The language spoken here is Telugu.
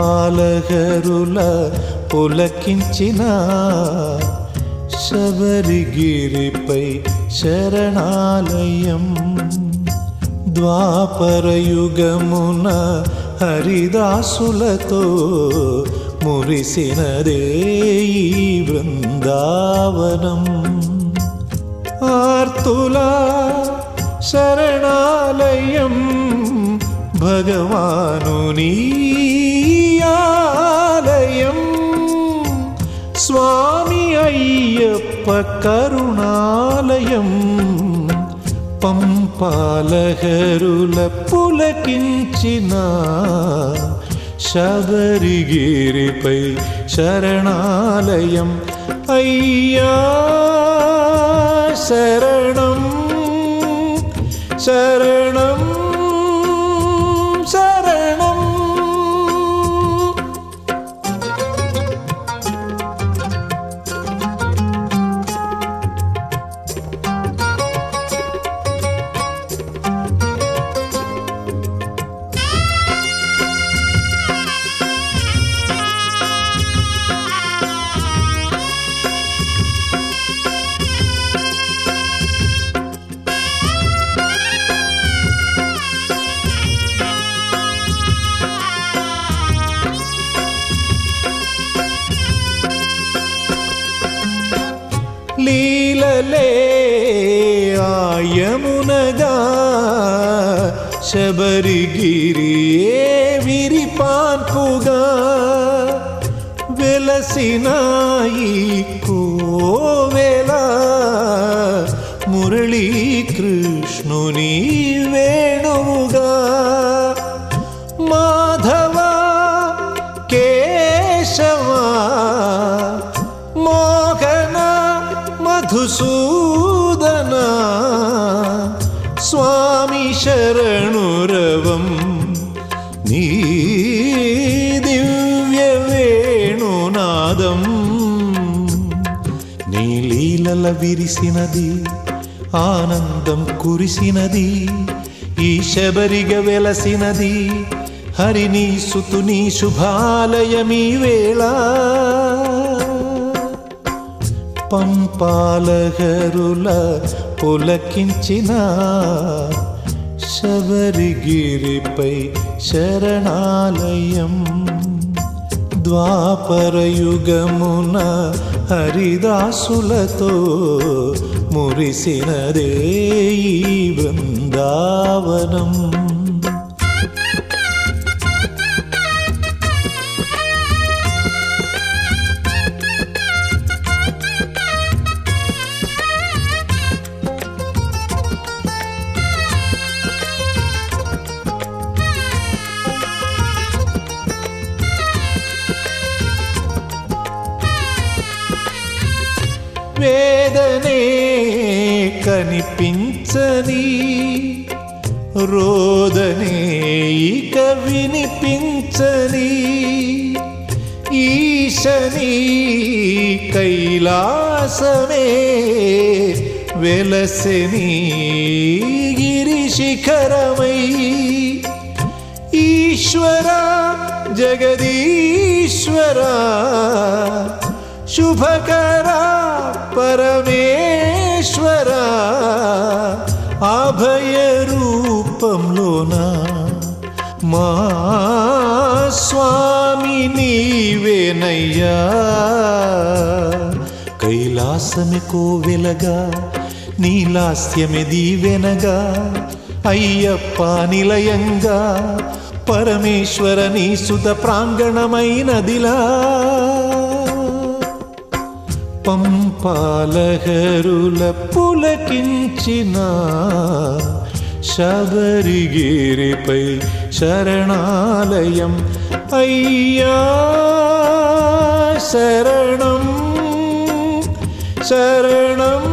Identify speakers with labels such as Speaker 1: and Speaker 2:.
Speaker 1: పంపాలగరుల పులకించిన శబరిగిరిపై శరణాలయం ద్వాపరయుగమున హరిదాసులతో మురిసినదే ఈ బృందావనం ఆర్తుల శరణాలయం భగవానుని ఆలయం అయ్యప్ప కరుణాలయం పంపాలహరుల పులకించిన శబరిగిరిపై శరణాలయం అయ్యా శరణం శరణం లీలలే ఆయమునగా శబరిగిరియే విరిపాన్పుగా వెలసినాయి మధుసూదన స్వామి శరణురవం. నీ దివ్య వేణునాదం. నీ లీలల విరిసినది ఆనందం కురిసినది ఈ శబరిగ వెలసినది హరిని సుతుని శుభాలయమీ వేళ పంపాలగరుల పులకించిన శబరిగిరిపై శరణాలయం. ద్వాపరయుగమున హరిదాసులతో మురిసినదే ఈ బృందావనం వేదనే కనిపించని రోదనే ఇక వినిపించని ఈశని కైలాసమే వెలసని గిరిశిఖరమై ఈశ్వర జగదీశ్వరా శుభకర పరమేశ్వర అభయ రూపంలోన మా స్వామి నీవేనయ్యా కైలాసమి కోవెలగా నీలాస్యమి దీవెనగా అయ్యప్ప నిలయంగా పరమేశ్వర నీ సుత ప్రాంగణమైనదిలా పంపాలహరుల పులకించిన శబరిగిరిపై శరణాలయం అయ్యా శరణం శరణం